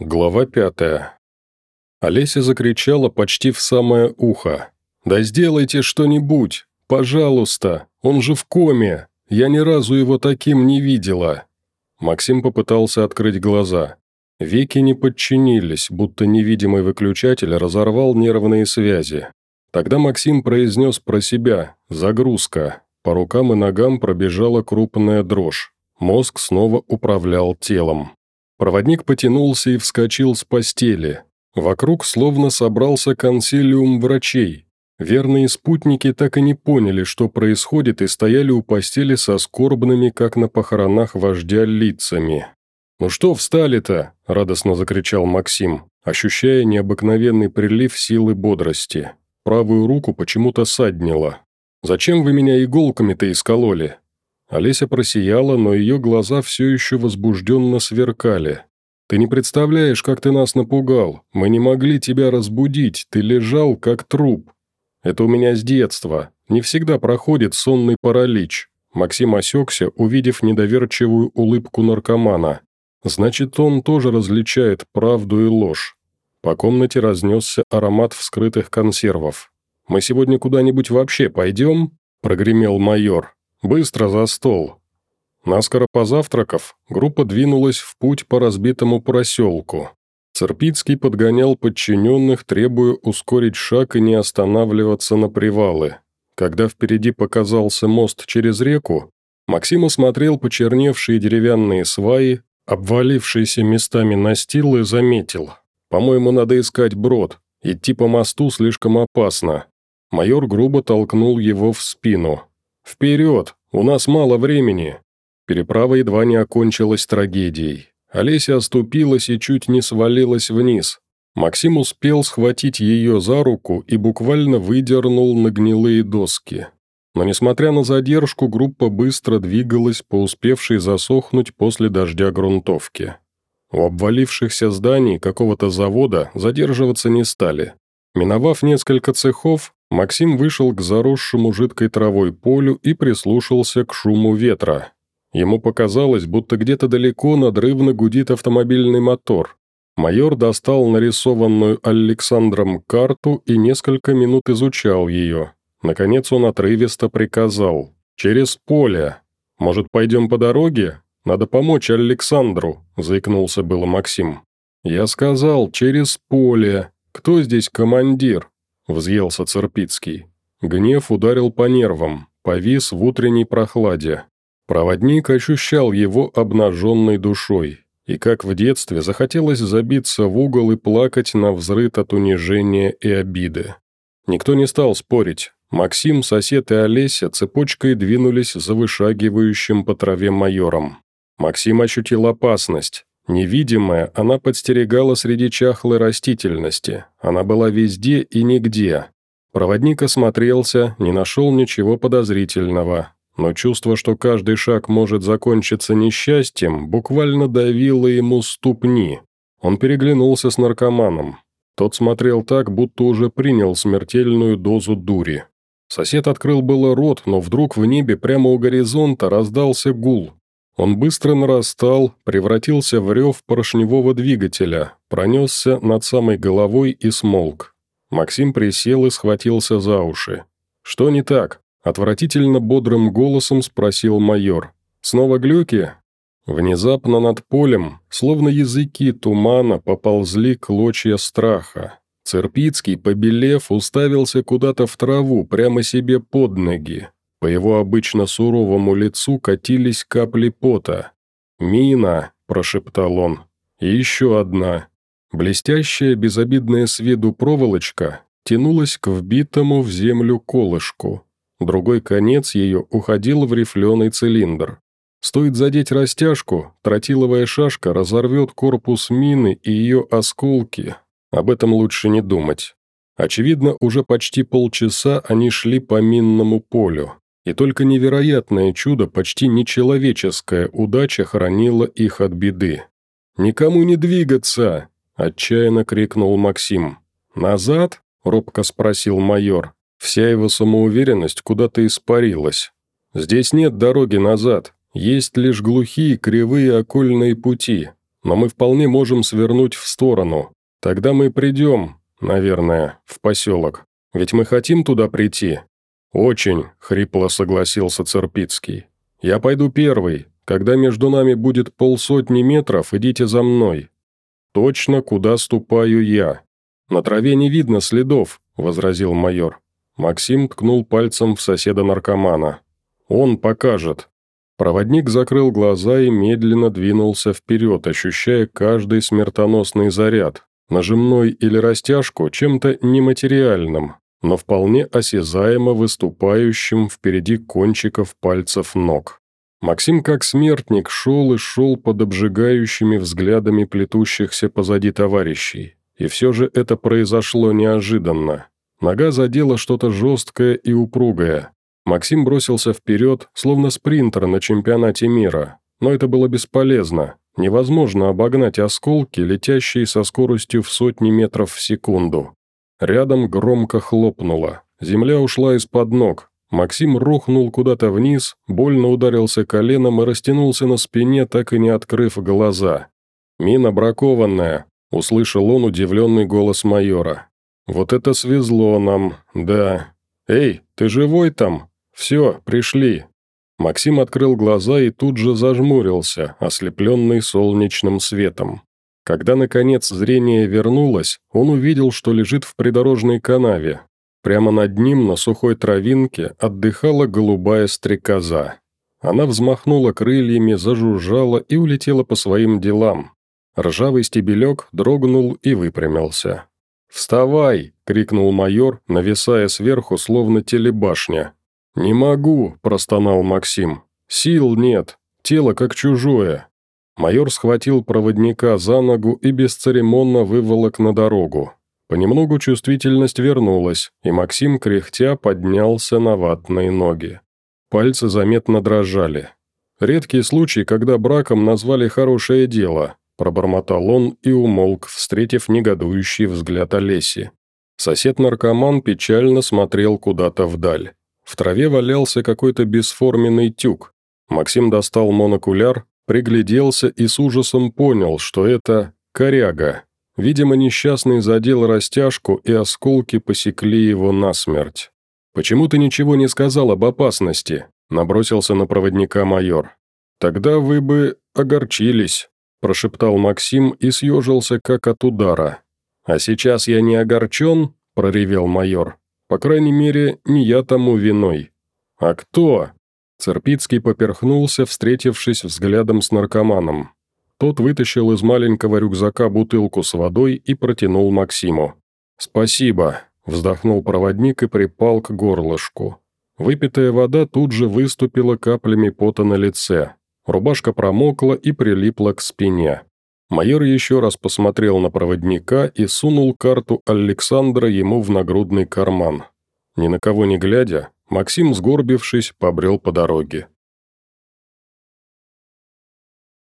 Глава пятая. Олеся закричала почти в самое ухо. «Да сделайте что-нибудь! Пожалуйста! Он же в коме! Я ни разу его таким не видела!» Максим попытался открыть глаза. Веки не подчинились, будто невидимый выключатель разорвал нервные связи. Тогда Максим произнес про себя «загрузка». По рукам и ногам пробежала крупная дрожь. Мозг снова управлял телом. Проводник потянулся и вскочил с постели. Вокруг словно собрался консилиум врачей. Верные спутники так и не поняли, что происходит, и стояли у постели со скорбными, как на похоронах вождя, лицами. «Ну что встали-то?» – радостно закричал Максим, ощущая необыкновенный прилив силы бодрости. Правую руку почему-то саднило. «Зачем вы меня иголками-то искололи?» Олеся просияла, но ее глаза все еще возбужденно сверкали. «Ты не представляешь, как ты нас напугал. Мы не могли тебя разбудить, ты лежал как труп. Это у меня с детства. Не всегда проходит сонный паралич». Максим осекся, увидев недоверчивую улыбку наркомана. «Значит, он тоже различает правду и ложь». По комнате разнесся аромат вскрытых консервов. «Мы сегодня куда-нибудь вообще пойдем?» – прогремел майор. Быстро за стол. Наскоро позавтракав, группа двинулась в путь по разбитому проселку. Церпицкий подгонял подчиненных, требуя ускорить шаг и не останавливаться на привалы. Когда впереди показался мост через реку, Максим осмотрел почерневшие деревянные сваи, обвалившиеся местами настил и заметил. «По-моему, надо искать брод. Идти по мосту слишком опасно». Майор грубо толкнул его в спину. «Вперед! У нас мало времени!» Переправа едва не окончилась трагедией. Олеся оступилась и чуть не свалилась вниз. Максим успел схватить ее за руку и буквально выдернул на гнилые доски. Но несмотря на задержку, группа быстро двигалась по успевшей засохнуть после дождя грунтовки. У обвалившихся зданий какого-то завода задерживаться не стали. Миновав несколько цехов, Максим вышел к заросшему жидкой травой полю и прислушался к шуму ветра. Ему показалось, будто где-то далеко надрывно гудит автомобильный мотор. Майор достал нарисованную Александром карту и несколько минут изучал ее. Наконец он отрывисто приказал. «Через поле. Может, пойдем по дороге? Надо помочь Александру», – заикнулся было Максим. «Я сказал, через поле. Кто здесь командир?» взъелся Церпицкий. Гнев ударил по нервам, повис в утренней прохладе. Проводник ощущал его обнаженной душой, и как в детстве захотелось забиться в угол и плакать на взрыт от унижения и обиды. Никто не стал спорить. Максим, сосед и Олеся цепочкой двинулись за вышагивающим по траве майором. Максим ощутил опасность. Невидимая, она подстерегала среди чахлой растительности. Она была везде и нигде. Проводник осмотрелся, не нашел ничего подозрительного. Но чувство, что каждый шаг может закончиться несчастьем, буквально давило ему ступни. Он переглянулся с наркоманом. Тот смотрел так, будто уже принял смертельную дозу дури. Сосед открыл было рот, но вдруг в небе прямо у горизонта раздался гул, он быстро нарастал, превратился в рев поршневого двигателя, пронесся над самой головой и смолк. Максим присел и схватился за уши. «Что не так?» – отвратительно бодрым голосом спросил майор. «Снова глюки?» Внезапно над полем, словно языки тумана, поползли клочья страха. Церпицкий, побелев, уставился куда-то в траву, прямо себе под ноги. По его обычно суровому лицу катились капли пота. «Мина!» – прошептал он. «И еще одна». Блестящая, безобидная с виду проволочка тянулась к вбитому в землю колышку. Другой конец ее уходил в рифленый цилиндр. Стоит задеть растяжку, тротиловая шашка разорвет корпус мины и ее осколки. Об этом лучше не думать. Очевидно, уже почти полчаса они шли по минному полю и только невероятное чудо, почти нечеловеческая удача хранила их от беды. «Никому не двигаться!» – отчаянно крикнул Максим. «Назад?» – робко спросил майор. Вся его самоуверенность куда-то испарилась. «Здесь нет дороги назад, есть лишь глухие кривые окольные пути. но мы вполне можем свернуть в сторону. Тогда мы придем, наверное, в поселок. Ведь мы хотим туда прийти». «Очень», — хрипло согласился Церпицкий. «Я пойду первый. Когда между нами будет полсотни метров, идите за мной. Точно, куда ступаю я. На траве не видно следов», — возразил майор. Максим ткнул пальцем в соседа-наркомана. «Он покажет». Проводник закрыл глаза и медленно двинулся вперед, ощущая каждый смертоносный заряд, нажимной или растяжку чем-то нематериальным, но вполне осязаемо выступающим впереди кончиков пальцев ног. Максим как смертник шел и шел под обжигающими взглядами плетущихся позади товарищей. И все же это произошло неожиданно. Нога задела что-то жесткое и упругое. Максим бросился вперед, словно спринтер на чемпионате мира. Но это было бесполезно. Невозможно обогнать осколки, летящие со скоростью в сотни метров в секунду. Рядом громко хлопнуло. Земля ушла из-под ног. Максим рухнул куда-то вниз, больно ударился коленом и растянулся на спине, так и не открыв глаза. «Мина бракованная», — услышал он удивленный голос майора. «Вот это свезло нам, да. Эй, ты живой там? Все, пришли». Максим открыл глаза и тут же зажмурился, ослепленный солнечным светом. Когда, наконец, зрение вернулось, он увидел, что лежит в придорожной канаве. Прямо над ним, на сухой травинке, отдыхала голубая стрекоза. Она взмахнула крыльями, зажужжала и улетела по своим делам. Ржавый стебелек дрогнул и выпрямился. «Вставай!» — крикнул майор, нависая сверху, словно телебашня. «Не могу!» – простонал Максим. «Сил нет, тело как чужое». Майор схватил проводника за ногу и бесцеремонно выволок на дорогу. Понемногу чувствительность вернулась, и Максим, кряхтя, поднялся на ватные ноги. Пальцы заметно дрожали. «Редкий случай, когда браком назвали хорошее дело», – пробормотал он и умолк, встретив негодующий взгляд Олеси. Сосед-наркоман печально смотрел куда-то вдаль. В траве валялся какой-то бесформенный тюк. Максим достал монокуляр, пригляделся и с ужасом понял, что это коряга. Видимо, несчастный задел растяжку, и осколки посекли его насмерть. «Почему ты ничего не сказал об опасности?» – набросился на проводника майор. «Тогда вы бы огорчились», – прошептал Максим и съежился, как от удара. «А сейчас я не огорчен?» – проревел майор. По крайней мере, не я тому виной. А кто? Церпицкий поперхнулся, встретившись взглядом с наркоманом. Тот вытащил из маленького рюкзака бутылку с водой и протянул Максиму. «Спасибо», – вздохнул проводник и припал к горлышку. Выпитая вода тут же выступила каплями пота на лице. Рубашка промокла и прилипла к спине. Майор еще раз посмотрел на проводника и сунул карту Александра ему в нагрудный карман. Ни на кого не глядя, Максим, сгорбившись, побрел по дороге.